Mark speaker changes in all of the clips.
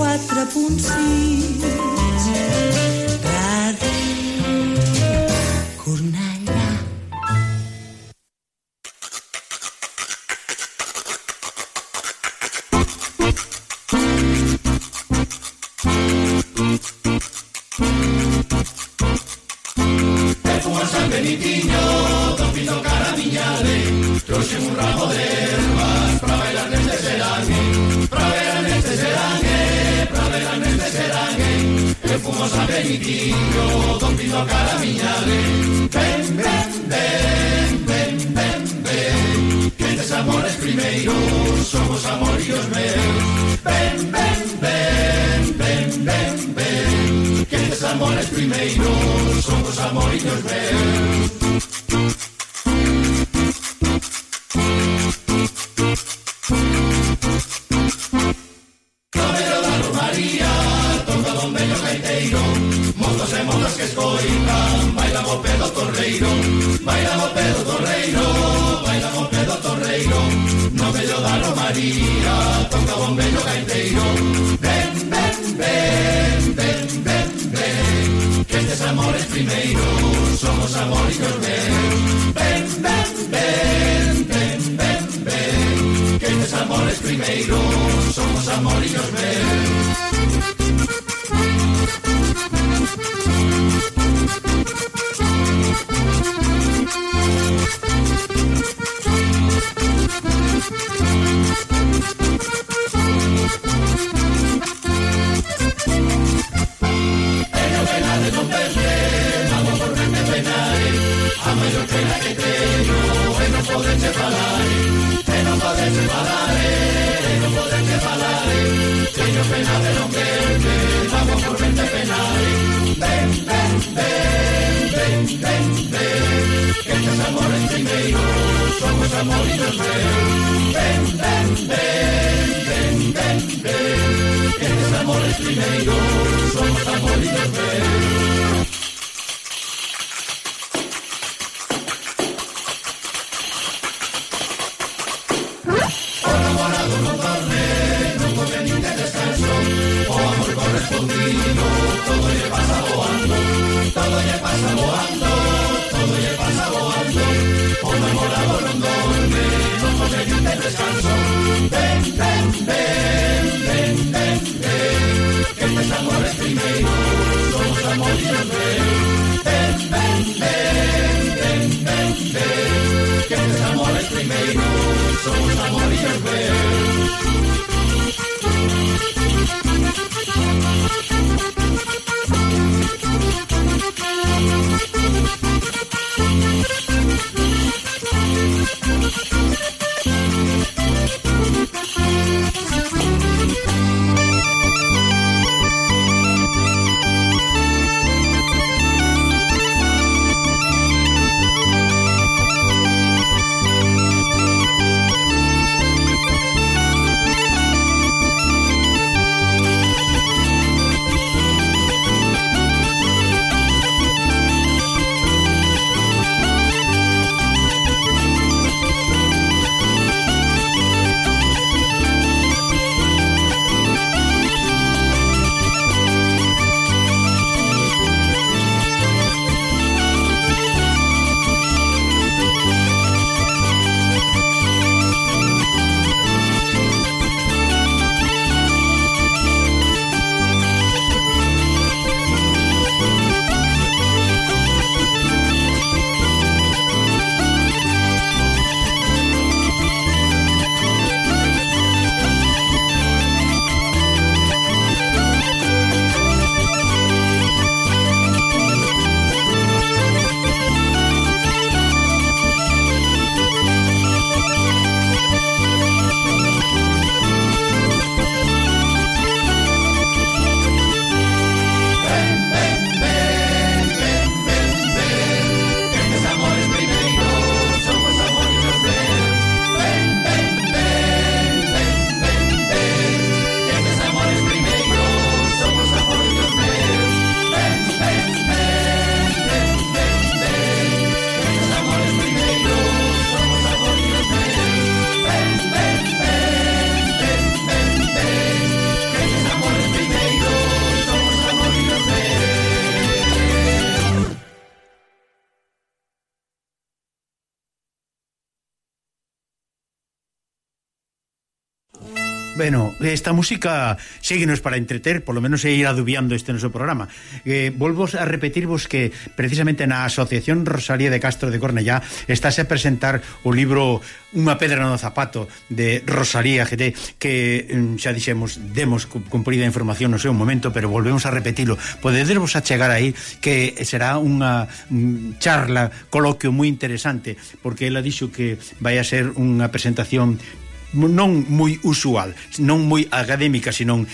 Speaker 1: 4.6
Speaker 2: Boleiros somos amoríos meus Ven, ven, ven, ven, ven, ven Que tes amores primeiros Somos amoríos meus son bello gaiteiro Ven, ven, ven, ven, ven, ven Que amor amores primeiro Somos amores que os ven Ven, ven, ven, ven, ven, ven Que amor amores primeiro Somos amores que ven falare, e non potete parlare, e non potete parlare, io penate non verde, vamos por mente penale, ven, ven, ven, ven, ven, ven, que este es amor es primero, somos amor y nos veo, ven, ven, ven, ven, ven, ven, que este es amor es primero, somos amor y nos veo. continuo, todo lle pasa voando, todo lle pasa voando, todo lle pasa voando. O namorado non dorme, non conseguinte descanso. Ven, ven, ven, ven, ven.
Speaker 3: Bueno, esta música Síguenos para entreter, polo menos seguir adubiando este noso programa. Eh, volvo a repetirvos que precisamente na Asociación Rosalía de Castro de Cornellá estáse a presentar o libro Unha pedra no zapato de Rosalía GT que mm, xa dixemos, demos cumprida información no seu momento, pero volvemos a repetilo. Podedervos a chegar aí que será unha mm, charla, coloquio moi interesante, porque ela dixo que vai a ser unha presentación non moi usual, non moi académica, senón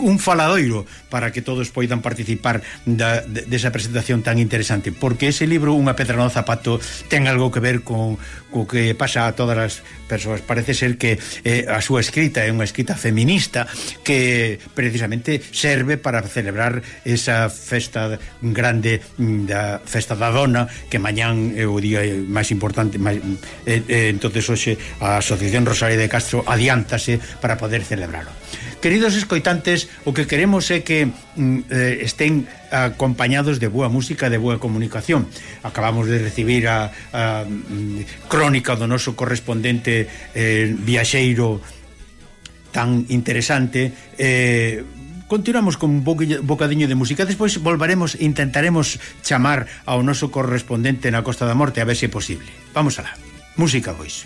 Speaker 3: un faladoiro para que todos poidan participar da, desa presentación tan interesante, porque ese libro Unha pedra no zapato ten algo que ver con co que pasa a todas as persoas. Parece ser que eh, a súa escrita é unha escrita feminista que precisamente serve para celebrar esa festa grande mm, da festa da dona que mañán é o día máis importante máis, eh, eh, entonces hoxe a Asociación Rosario de Castro adiántase para poder celebrarlo. Queridos escoitantes, o que queremos é que mm, eh, estén acompañados de boa música, de boa comunicación. Acabamos de recibir a, a mm, crónica do noso correspondente eh, viaxeiro tan interesante. Eh, continuamos con un bocadiño de música. Despois volveremos intentaremos chamar ao noso correspondente na Costa da Morte a ver se é posible. Vamos alá, música pois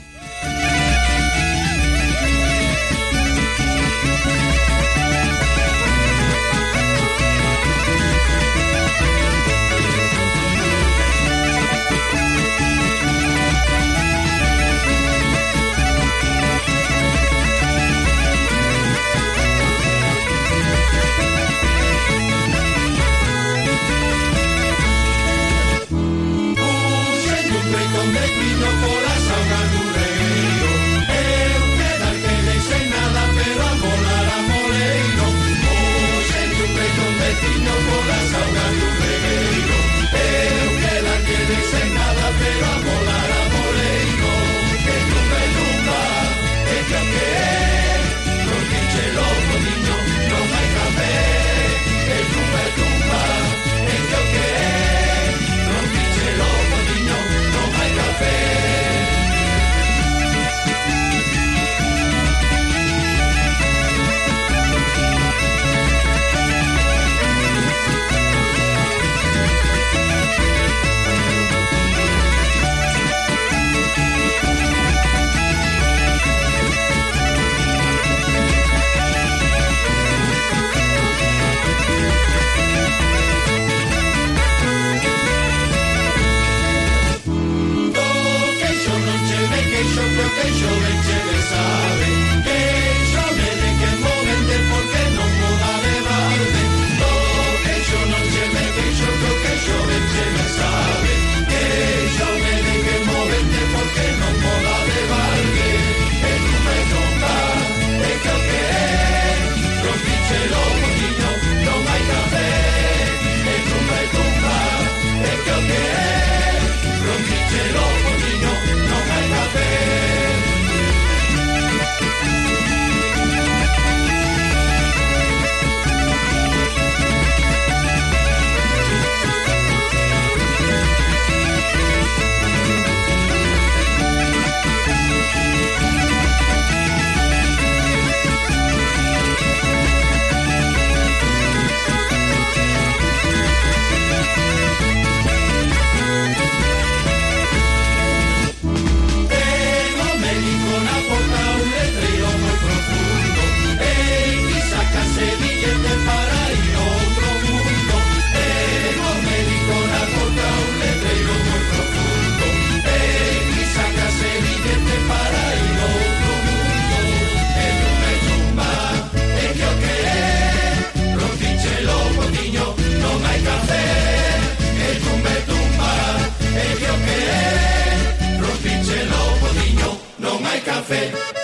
Speaker 2: café.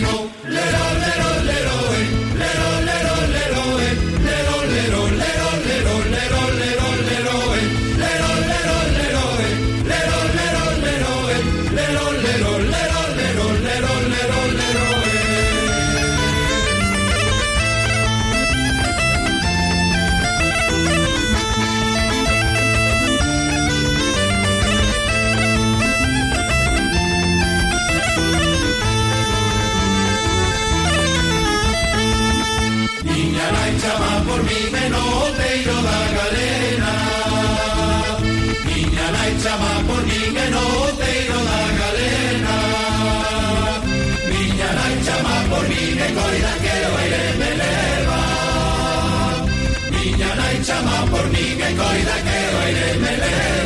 Speaker 2: No. Koinakeo ere melea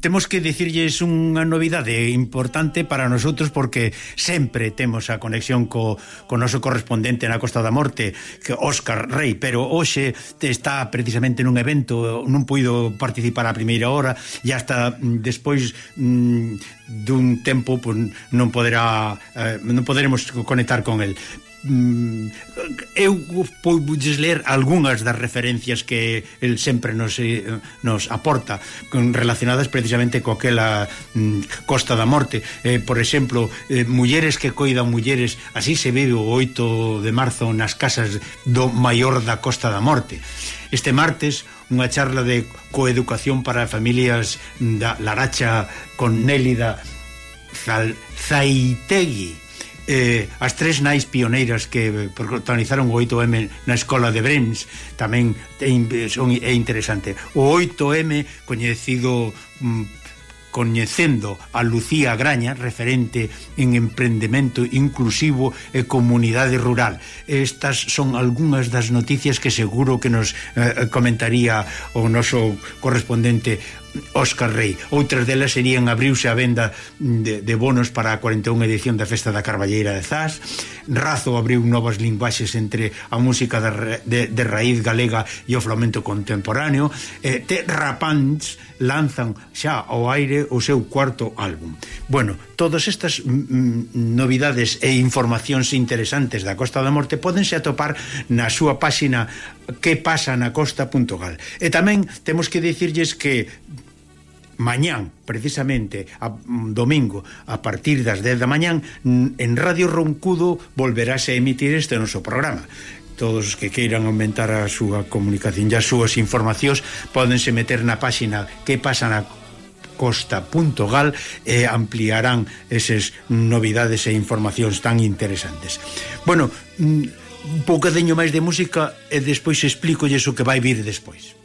Speaker 3: temos que dicirlles unha novidade importante para nosotros porque sempre temos a conexión co, co noso correspondente na Costa da Morte, que Óscar Rey, pero hoxe está precisamente nun evento, non puido participar a primeira hora e hasta mm, despois mm, dun tempo pues, non poderá eh, non poderemos conectar con el. Mm, eu podes ler algunhas das referencias que el sempre nos, eh, nos aporta relacionadas precisamente co coquela mm, Costa da Morte. Eh, por exemplo, eh, mulleres que coidan mulleres, así se vive o 8 de marzo nas casas do maior da Costa da Morte. Este martes unha charla de coeducación para familias da Laracha con Nélida Zal eh, as tres nais pioneiras que protagonizaron o 8M na escola de Brems tamén é, son, é interesante. O 8M coñecido mm, coñecendo a Lucía Graña referente en emprendemento inclusivo e comunidade rural. Estas son algunhas das noticias que seguro que nos eh, eh comentaría o noso correspondente Óscar Rey. Outras delas serían abriuse a venda de, de bonos para a 41 edición da Festa da Carballeira de Zas. Razo abriu novas linguaxes entre a música de, de, de raíz galega e o flamenco contemporáneo. Eh, te Rapans lanzan xa ao aire o seu cuarto álbum. Bueno, todas estas mm, mm, novidades e informacións interesantes da Costa da Morte podense atopar na súa páxina que pasa na costa.gal. E tamén temos que dicirlles que mañán, precisamente, a, mm, domingo, a partir das 10 da mañán, en Radio Roncudo volverase a emitir este noso programa. Todos os que queiran aumentar a súa comunicación e as súas informacións podense meter na páxina que pasa na costa.gal e ampliarán eses novidades e informacións tan interesantes. Bueno, un poucadeño máis de música e despois explico iso que vai vir despois.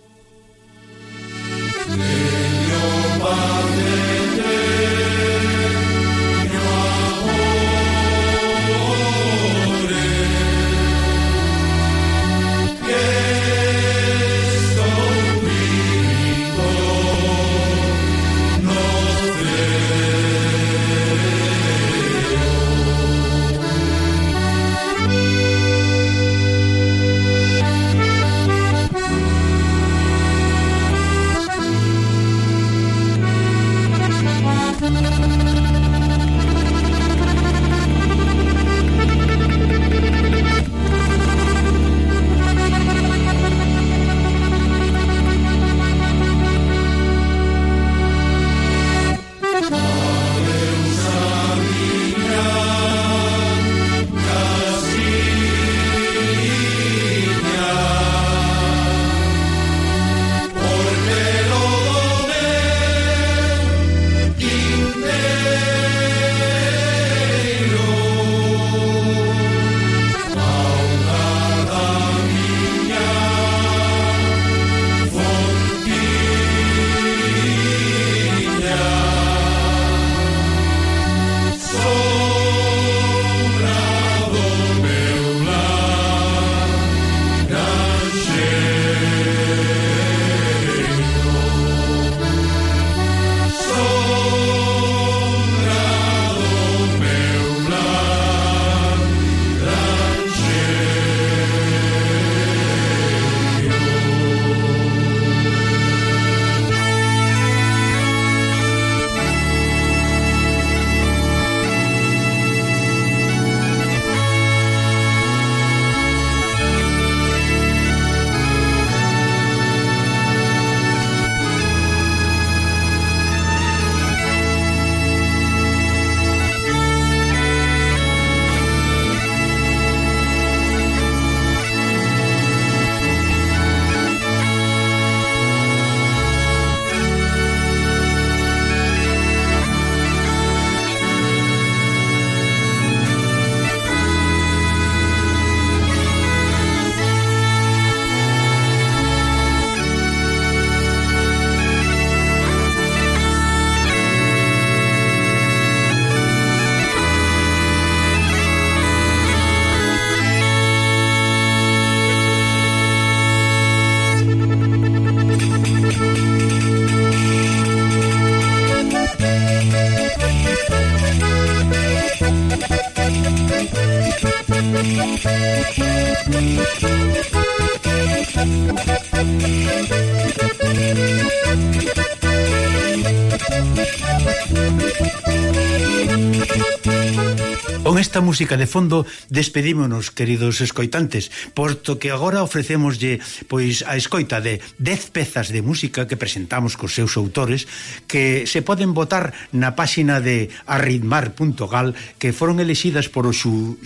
Speaker 3: música de fondo despedímonos, queridos escoitantes, posto que agora ofrecemoslle pois a escoita de 10 pezas de música que presentamos cos seus autores que se poden votar na páxina de arritmar.gal que foron elexidas por o xu,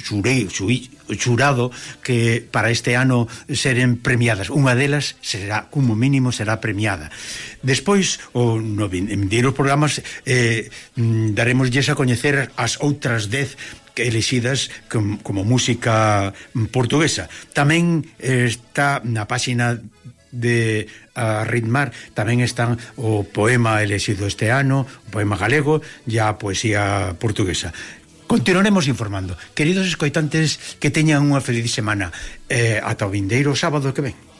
Speaker 3: xurado que para este ano seren premiadas. Unha delas será, como mínimo, será premiada. Despois, o, no, en, en, programas, eh, mm, daremos a coñecer as outras 10 elexidas com, como música portuguesa. Tamén está na páxina de a ritmar tamén están o poema elexido este ano, o poema galego e a poesía portuguesa. Continuaremos informando. Queridos escoitantes, que teñan unha feliz semana eh, ata o vindeiro sábado que ven.